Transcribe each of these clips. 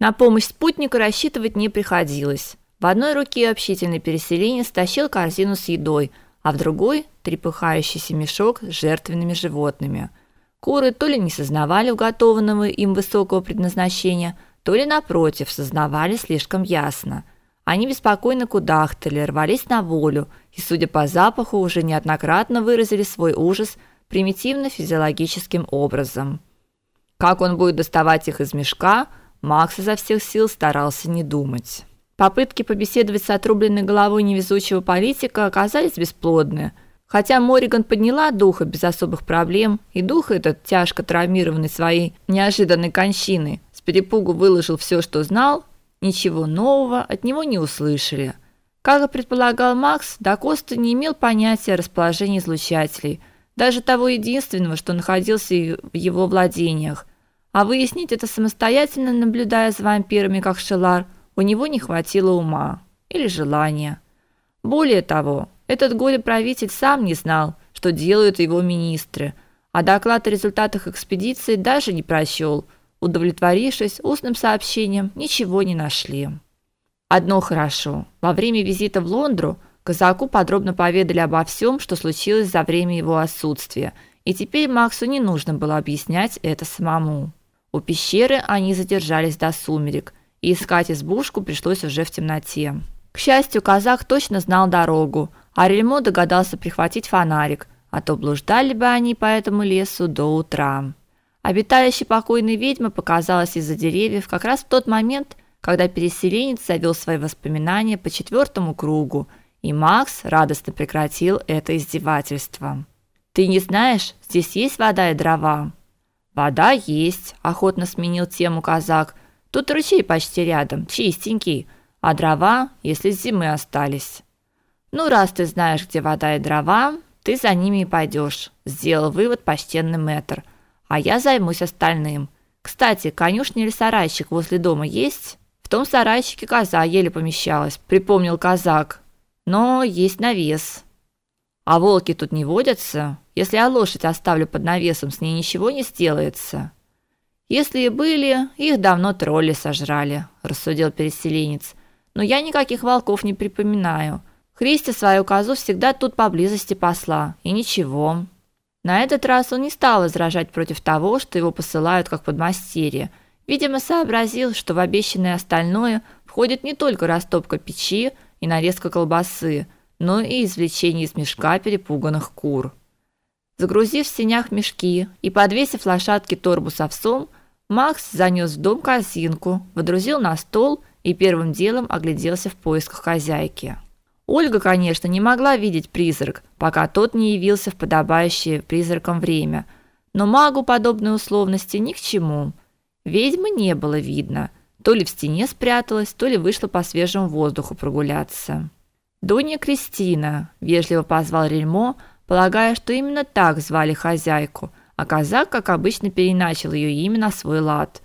На помощь спутнику рассчитывать не приходилось. В одной руке общительный переселенец тащил корзину с едой, а в другой трепыхающийся мешок с жертвенными животными. Куры то ли не сознавали уготованного им высокого предназначения, то ли напротив сознавали слишком ясно. Они беспокойно кудахтали, рвались на волю и, судя по запаху, уже неоднократно выразили свой ужас примитивно-физиологическим образом. Как он будет доставать их из мешка, Макс изо всех сил старался не думать. Попытки побеседовать с отрубленной головой невезучего политика оказались бесплодны. Хотя Мориган подняла духа без особых проблем, и дух этот, тяжко травмированный своей неожиданной кончиной, с перепугу выложил все, что знал, ничего нового от него не услышали. Как и предполагал Макс, Дакоста не имел понятия о расположении излучателей, даже того единственного, что находился в его владениях. А выяснить это самостоятельно, наблюдая за вампирами, как Шелар – у него не хватило ума или желания. Более того, этот горе-правитель сам не знал, что делают его министры, а доклад о результатах экспедиции даже не прочел, удовлетворившись устным сообщением, ничего не нашли. Одно хорошо. Во время визита в Лондру казаку подробно поведали обо всем, что случилось за время его отсутствия, и теперь Максу не нужно было объяснять это самому. У пещеры они задержались до сумерек, и искать избушку пришлось уже в темноте. К счастью, казах точно знал дорогу, а Рельмо догадался прихватить фонарик, а то блуждали бы они по этому лесу до утра. Обиталище покойной ведьмы показалось из-за деревьев как раз в тот момент, когда переселенец завел свои воспоминания по четвертому кругу, и Макс радостно прекратил это издевательство. Ты не знаешь, здесь есть вода и дрова? Вода есть, охотно сменил тему казак. Тут ручей почти рядом, чистенький, а дрова, если с зимы остались. Ну, раз ты знаешь, где вода и дрова, ты за ними и пойдешь, сделал вывод почтенный мэтр. А я займусь остальным. Кстати, конюшня или сарайчик возле дома есть? В том сарайчике коза еле помещалась, припомнил казак. Но есть навес. А волки тут не водятся? Если я лошадь оставлю под навесом, с ней ничего не сделается. Если и были, их давно тролли сожрали, рассудил переселенец. Но я никаких волков не припоминаю. Христи свою козу всегда тут поблизости посла, и ничего. На этот раз он не стал возражать против того, что его посылают как подмастерье. Видимо, сообразил, что в обещанное остальное входит не только растопка печи и нарезка колбасы, но и извлечение из мешка перепуганных кур. Загрузив в сенях мешки и подвесив лошадке торбу с овсом, Макс занес в дом корзинку, водрузил на стол и первым делом огляделся в поисках хозяйки. Ольга, конечно, не могла видеть призрак, пока тот не явился в подобающее призракам время, но магу подобные условности ни к чему. Ведьмы не было видно, то ли в стене спряталась, то ли вышла по свежему воздуху прогуляться. Донья Кристина вежливо позвал Рельмо, полагая, что именно так звали хозяйку, а казак, как обычно, переначал ее имя на свой лад.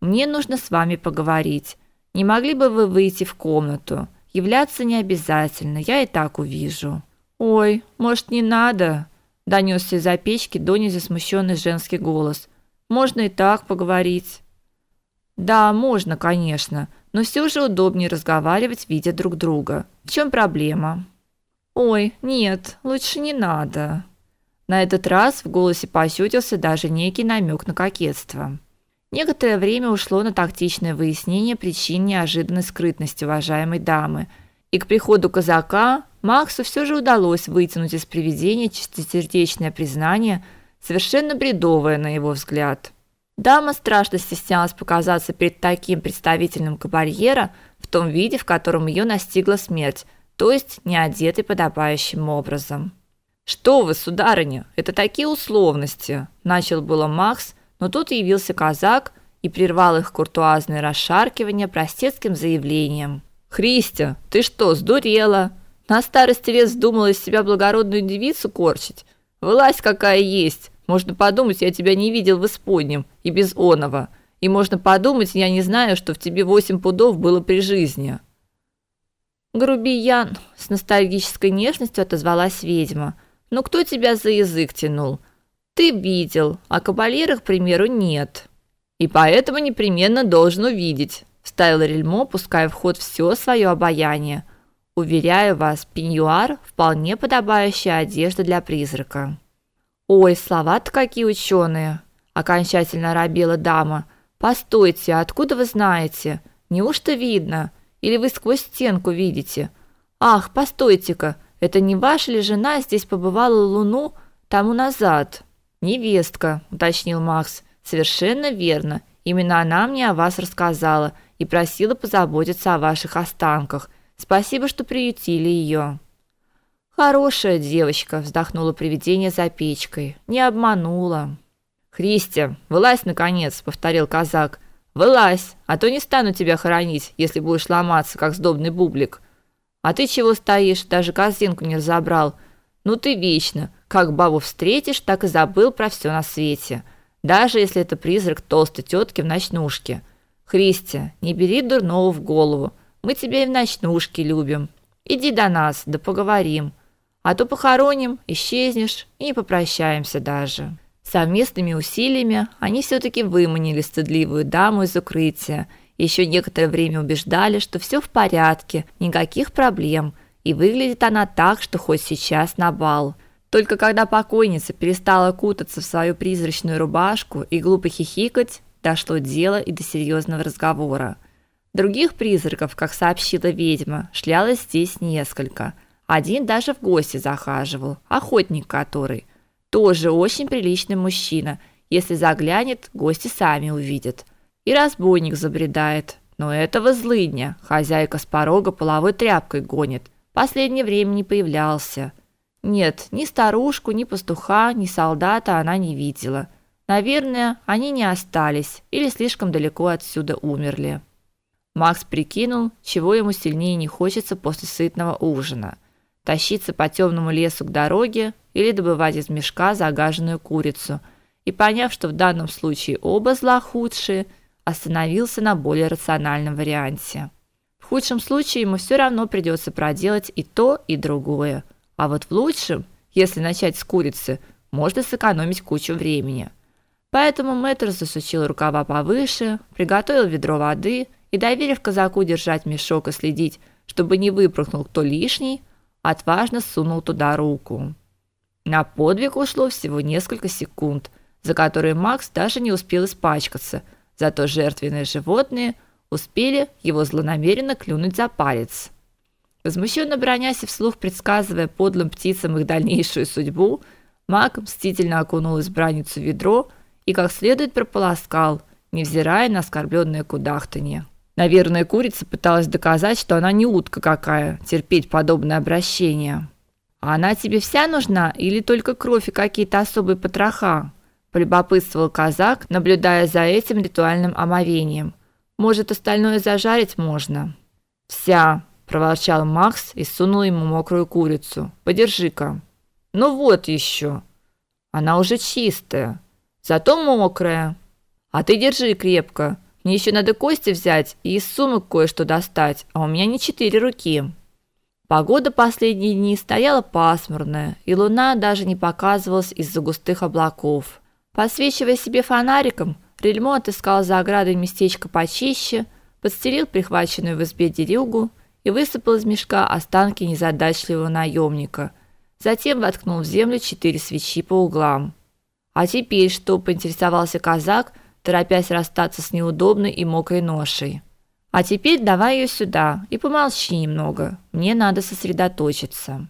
Мне нужно с вами поговорить. Не могли бы вы выйти в комнату? Являться не обязательно, я и так увижу. Ой, может, не надо? донесся из-за печки дониза смущенный женский голос. Можно и так поговорить. Да, можно, конечно, но все же удобнее разговаривать, видя друг друга. В чем проблема? Ой, нет, лучше не надо. На этот раз в голосе пощутился даже некий намек на кокетство. Некоторое время ушло на тактичное выяснение причин неожиданной скрытности уважаемой дамы, и к приходу казака Максу все же удалось вытянуть из привидения чистосердечное признание, совершенно бредовое на его взгляд. Дама страшно стеснялась показаться перед таким представительным кабальера в том виде, в котором ее настигла смерть, то есть не одетой подобающим образом. Что вы, сударыня, это такие условности, начал было Макс, но тут явился казак и прервал их куртуазное расшаркивание простецким заявлением. Христя, ты что, сдурела? На старости лет вздумала из себя благородную девицу корчить? Вылазь какая есть. Можно подумать, я тебя не видел в исподнем и без оного. И можно подумать, я не знаю, что в тебе восемь пудов было при жизни. Грубиян, с ностальгической нежностью отозвалась ведьма. Ну кто тебя за язык тянул? Ты видел, а кавалерах, к примеру, нет. И поэтому непременно должен увидеть, вставил Рельмо, пуская в ход все свое обаяние. Уверяю вас, пеньюар вполне подобающая одежда для призрака. Ой, слова-то какие ученые! окончательно робела дама. Постойте, откуда вы знаете? Неужто видно? Или вы сквозь стенку видите? Ах, постойте-ка, это не ваша ли жена здесь побывала луну тому назад? Невестка, уточнил Макс. Совершенно верно. Именно она мне о вас рассказала и просила позаботиться о ваших останках. Спасибо, что приютили ее. Хорошая девочка, вздохнула привидение за печкой. Не обманула. Христя, вылазь наконец, повторил казак. Вылазь, а то не стану тебя хоронить, если будешь ломаться, как сдобный бублик. А ты чего стоишь, даже корзинку не разобрал? Ну ты вечно, как бабу встретишь, так и забыл про все на свете, даже если это призрак толстой тетки в ночнушке. Христя, не бери дурного в голову. Мы тебя и в ночнушке любим. Иди до нас, да поговорим. А то похороним, исчезнешь и не попрощаемся даже. Совместными усилиями они все таки выманили стыдливую даму из укрытия. Еще некоторое время убеждали, что все в порядке, никаких проблем, и выглядит она так, что хоть сейчас на бал. Только когда покойница перестала кутаться в свою призрачную рубашку и глупо хихикать, дошло дело и до серьезного разговора. Других призраков, как сообщила ведьма, шлялось здесь несколько. Один даже в гости захаживал, охотник который – тоже очень приличный мужчина. Если заглянет, гости сами увидят. И разбойник забредает. Но этого злыдня хозяйка с порога половой тряпкой гонит. Последнее время не появлялся. Нет, ни старушку, ни пастуха, ни солдата она не видела. Наверное, они не остались или слишком далеко отсюда умерли. Макс прикинул, чего ему сильнее не хочется после сытного ужина – тащиться по темному лесу к дороге или добывать из мешка загаженную курицу. И поняв, что в данном случае оба зла худшие, остановился на более рациональном варианте. В худшем случае ему все равно придется проделать и то, и другое. А вот в лучшем, если начать с курицы, можно сэкономить кучу времени. Поэтому мэтр засучил рукава повыше, приготовил ведро воды и, доверив казаку держать мешок и следить, чтобы не выпрыгнул кто лишний, отважно сунул туда руку. На подвиг ушло всего несколько секунд, за которые Макс даже не успел испачкаться, зато жертвенные животные успели его злонамеренно клюнуть за палец. Возмущенно бронясь и вслух предсказывая подлым птицам их дальнейшую судьбу, Мак мстительно окунул избранницу в ведро и как следует прополоскал, невзирая на оскорбленное кудахтанье. Наверное, курица пыталась доказать, что она не утка какая, терпеть подобное обращение. А она тебе вся нужна или только кровь и какие-то особые потроха? полюбопытствовал казак, наблюдая за этим ритуальным омовением. Может, остальное зажарить можно? Вся, проворчал Макс и сунул ему мокрую курицу. Подержи-ка. Ну вот еще. Она уже чистая, зато мокрая. А ты держи крепко. Мне еще надо кости взять и из сумок кое-что достать, а у меня не четыре руки. Погода последние дни стояла пасмурная, и луна даже не показывалась из-за густых облаков. Посвечивая себе фонариком, Рельмо отыскал за оградой местечко почище, подстелил прихваченную в избе дерюгу и высыпал из мешка останки незадачливого наемника. Затем воткнул в землю четыре свечи по углам. А теперь что, поинтересовался казак, торопясь расстаться с неудобной и мокрой ношей. А теперь давай ее сюда и помолчи немного. Мне надо сосредоточиться.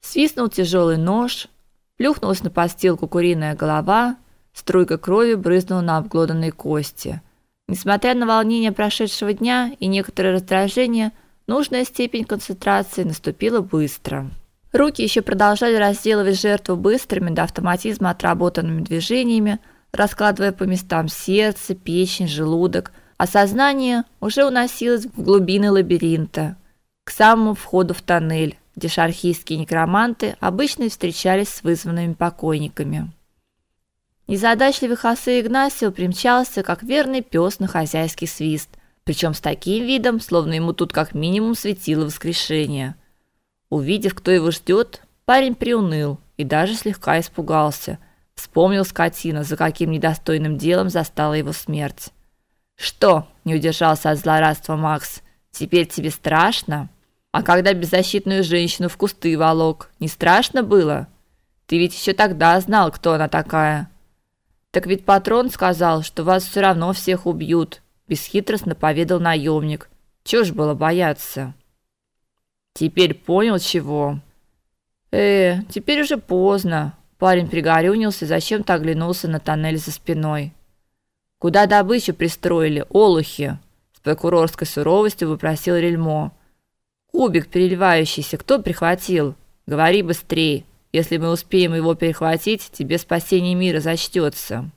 Свистнул тяжелый нож, плюхнулась на постелку куриная голова, струйка крови брызнула на обглоданные кости. Несмотря на волнение прошедшего дня и некоторое раздражение, нужная степень концентрации наступила быстро. Руки еще продолжали разделывать жертву быстрыми до автоматизма отработанными движениями, раскладывая по местам сердце, печень, желудок, а сознание уже уносилось в глубины лабиринта, к самому входу в тоннель, где шархийские некроманты обычно встречались с вызванными покойниками. Незадачливый Хосе Игнасио примчался, как верный пес на хозяйский свист, причем с таким видом, словно ему тут как минимум светило воскрешение. Увидев, кто его ждет, парень приуныл и даже слегка испугался – Вспомнил скотина, за каким недостойным делом застала его смерть. Что? Не удержался от злорадства Макс. Теперь тебе страшно? А когда беззащитную женщину в кусты волок, не страшно было? Ты ведь еще тогда знал, кто она такая. Так ведь патрон сказал, что вас все равно всех убьют, бесхитростно поведал наемник. Чего ж было бояться? Теперь понял чего. Э, теперь уже поздно. Парень пригорюнился зачем-то оглянулся на тоннель за спиной. Куда добычу пристроили, олухи? С прокурорской суровостью вопросил Рельмо. Кубик переливающийся кто прихватил? Говори быстрее. Если мы успеем его перехватить, тебе спасение мира зачтется.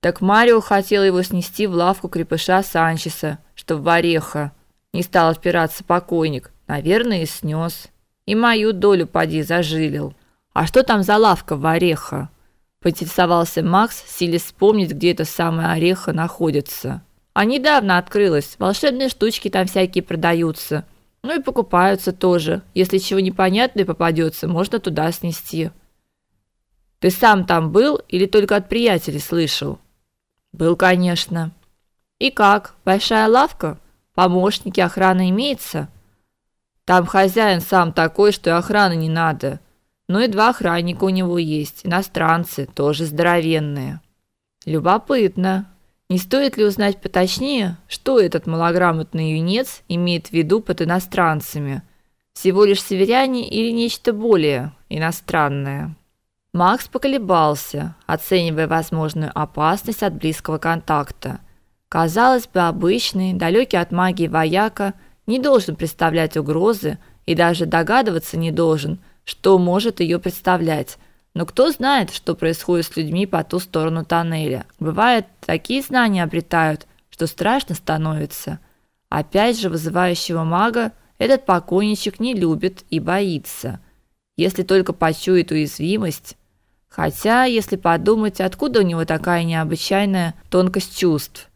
Так Марио хотел его снести в лавку крепыша Санчеса, что в Ореха. Не стал отпираться покойник. Наверное, и снес. И мою долю поди зажилил. А что там за лавка в Ореха? Поинтересовался Макс, силясь вспомнить, где эта самая Ореха находится. А недавно открылась. Волшебные штучки там всякие продаются. Ну и покупаются тоже. Если чего непонятное попадется, можно туда снести. Ты сам там был или только от приятелей слышал? Был, конечно. И как? Большая лавка? Помощники, охрана имеется? Там хозяин сам такой, что и охраны не надо. Ну и два охранника у него есть, иностранцы, тоже здоровенные. Любопытно. Не стоит ли узнать поточнее, что этот малограмотный юнец имеет в виду под иностранцами? Всего лишь северяне или нечто более иностранное? Макс поколебался, оценивая возможную опасность от близкого контакта. Казалось бы, обычный, далекий от магии вояка не должен представлять угрозы и даже догадываться не должен, что может ее представлять. Но кто знает, что происходит с людьми по ту сторону тоннеля? Бывает, такие знания обретают, что страшно становится. Опять же, вызывающего мага этот покойничек не любит и боится. Если только почует уязвимость. Хотя, если подумать, откуда у него такая необычайная тонкость чувств?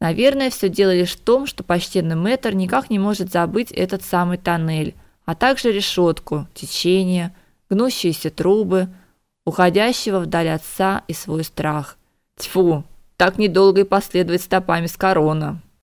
Наверное, все дело лишь в том, что почтенный мэтр никак не может забыть этот самый тоннель, а также решетку, течение, гнущиеся трубы – уходящего вдаль отца и свой страх. Тьфу, так недолго и последовать стопами с корона.